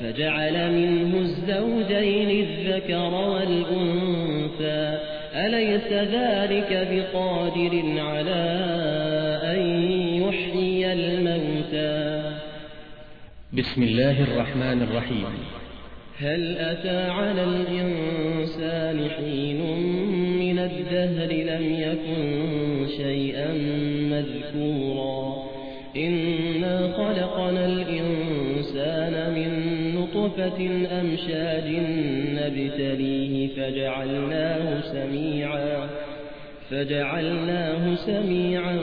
فجعل منه الزوجين الذكر والأنثى. أليس ذلك بقادر على أن يحيي الموتى؟ بسم الله الرحمن الرحيم. هل أتى على الإنسان حين من الدهر لم يكن شيئا مذكورا؟ نطفة أمشاج نبتليه فجعلناه سميعا فجعلناه سميعا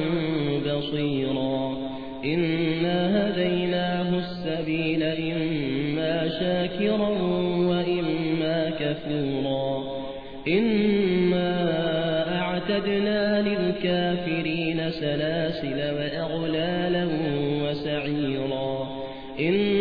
بصيرا. إنا هديناه السبيل إما شاكرا وإما كفورا. إنا أعتدنا للكافرين سلاسل وأغلالا وسعيرا. إن